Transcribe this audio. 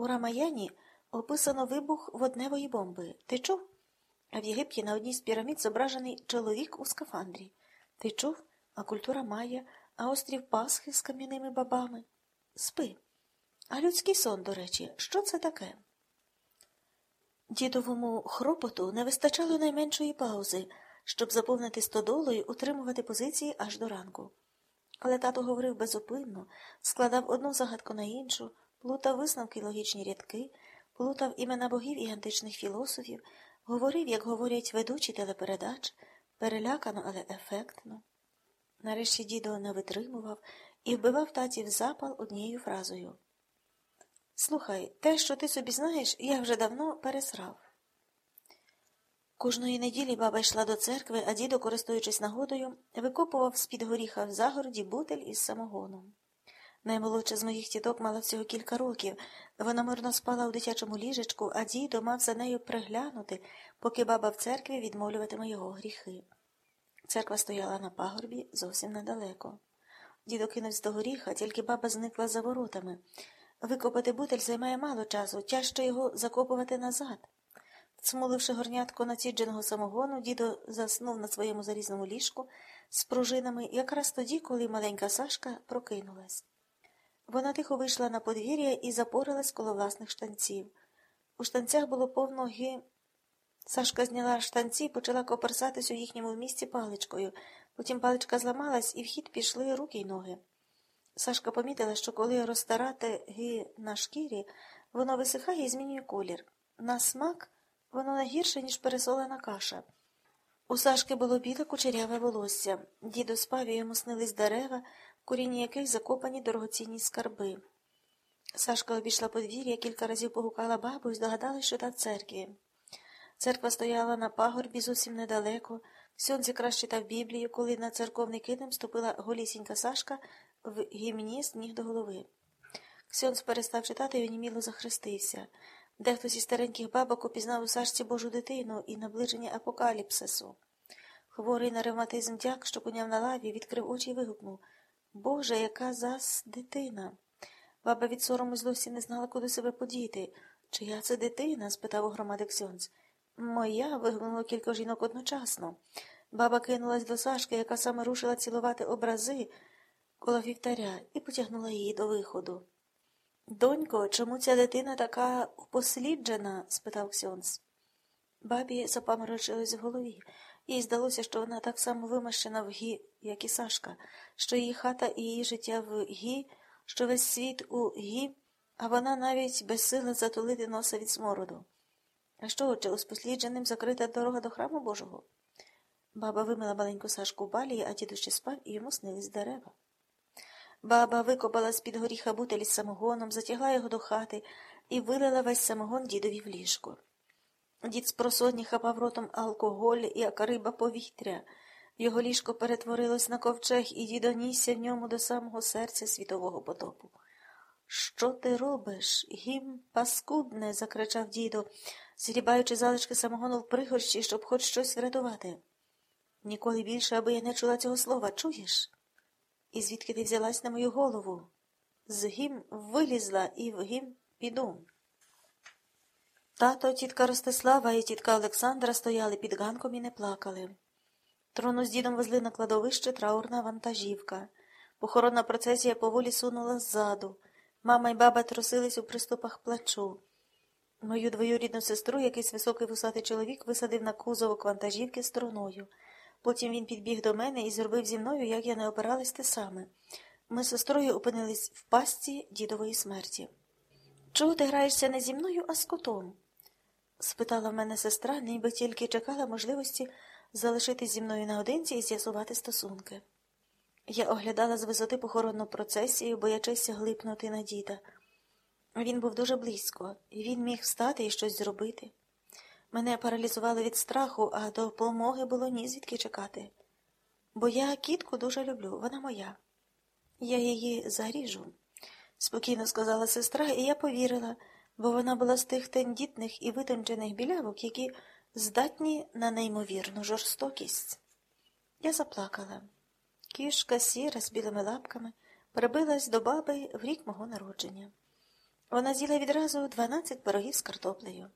У Рамаяні описано вибух водневої бомби. Ти чув? А в Єгипті на одній з пірамід зображений чоловік у скафандрі. Ти чув? А культура Майя, а острів Пасхи з кам'яними бабами. Спи. А людський сон, до речі, що це таке? Дідовому хропоту не вистачало найменшої паузи, щоб заповнити стодолу і утримувати позиції аж до ранку. Але тато говорив безупинно, складав одну загадку на іншу, плутав висновки й логічні рядки, плутав імена богів і античних філософів, говорив, як говорять ведучі телепередач, перелякано, але ефектно. Нарешті дідо не витримував і вбивав таті в запал однією фразою. Слухай, те, що ти собі знаєш, я вже давно пересрав. Кожної неділі баба йшла до церкви, а дідо, користуючись нагодою, викопував з-під горіха в загороді бутель із самогоном. Наймолодша з моїх тіток мала всього кілька років. Вона мирно спала у дитячому ліжечку, а дідо мав за нею приглянути, поки баба в церкві відмолюватиме його гріхи. Церква стояла на пагорбі зовсім недалеко. Дідо кинувся до горіха, тільки баба зникла за воротами. Викопати бутель займає мало часу, тяжче його закопувати назад. Цмуливши горнятко націдженого самогону, дідо заснув на своєму залізному ліжку з пружинами якраз тоді, коли маленька Сашка прокинулась. Вона тихо вийшла на подвір'я і запорилась коло власних штанців. У штанцях було повно ги. Сашка зняла штанці і почала коперсатись у їхньому місці паличкою. Потім паличка зламалась, і в хід пішли руки й ноги. Сашка помітила, що коли розтарати ги на шкірі, воно висихає і змінює колір. На смак воно не гірше, ніж пересолена каша. У Сашки було біле кучеряве волосся. Діду спав йому снились дерева, корінні яких закопані дорогоцінні скарби. Сашка обійшла подвір'я, кілька разів погукала бабу і здогадалась, що та церкві. Церква стояла на пагорбі зовсім недалеко. Сьонз якраз читав Біблію, коли на церковний килим ступила голісінька Сашка в гімні з ніг до голови. Ксьонз перестав читати і оніміло захрестився. Дехто зі стареньких бабок упізнав у Сашці Божу дитину і наближення апокаліпсису. Хворий на ревматизм дяк, що коняв на лаві, відкрив очі і вигукнув Боже, яка зас дитина. Баба від сорому злості не знала, куди себе подіти. Чия це дитина? спитав у громади Ксьонз. Моя. вигукнуло кілька жінок одночасно. Баба кинулась до Сашки, яка саме рушила цілувати образи коло вівтаря, і потягнула її до виходу. Донько, чому ця дитина така упосліджена? спитав Ксьонс. Бабі запаморочилась в голові, їй здалося, що вона так само вимащена в гі, як і Сашка, що її хата і її життя в гі, що весь світ у гі, а вона навіть безсила затулити носа від смороду. А що, отже, успослідженим закрита дорога до храму Божого? Баба вимила маленьку Сашку в балії, а діду ще спав і йому снились дерева. Баба викопала з-під горіха бутель із самогоном, затягла його до хати і вилила весь самогон дідові в ліжко. Дід з просонні хапав ротом алкоголь, як риба повітря. Його ліжко перетворилось на ковчег, і дідо нісся в ньому до самого серця світового потопу. Що ти робиш? Гім паскудне. закричав дідо, згрібаючи залишки самогону в пригорщі, щоб хоч щось врятувати. Ніколи більше, аби я не чула цього слова, чуєш? І звідки ти взялась на мою голову? З гім вилізла і в гім піду. Тато, тітка Ростислава і тітка Олександра стояли під ганком і не плакали. Трону з дідом везли на кладовище траурна вантажівка. Похоронна процесія поволі сунула ззаду. Мама й баба трусились у приступах плачу. Мою двоюрідну сестру якийсь високий вусатий чоловік висадив на кузовок вантажівки струною. Потім він підбіг до мене і зробив зі мною, як я не опиралась те саме. Ми з сестрою опинились в пастці дідової смерті. Чого ти граєшся не зі мною, а з котом? Спитала в мене сестра, ніби тільки чекала можливості залишитись зі мною наодинці і з'ясувати стосунки. Я оглядала з висоти похоронну процесію, боячись глипнути на діда. Він був дуже близько, і він міг встати і щось зробити. Мене паралізували від страху, а допомоги було ні звідки чекати. Бо я кітку дуже люблю, вона моя. Я її заріжу, спокійно сказала сестра, і я повірила, бо вона була з тих тендітних і витончених білявок, які здатні на неймовірну жорстокість. Я заплакала. Кішка сіра з білими лапками прибилась до баби в рік мого народження. Вона з'їла відразу дванадцять пирогів з картоплею.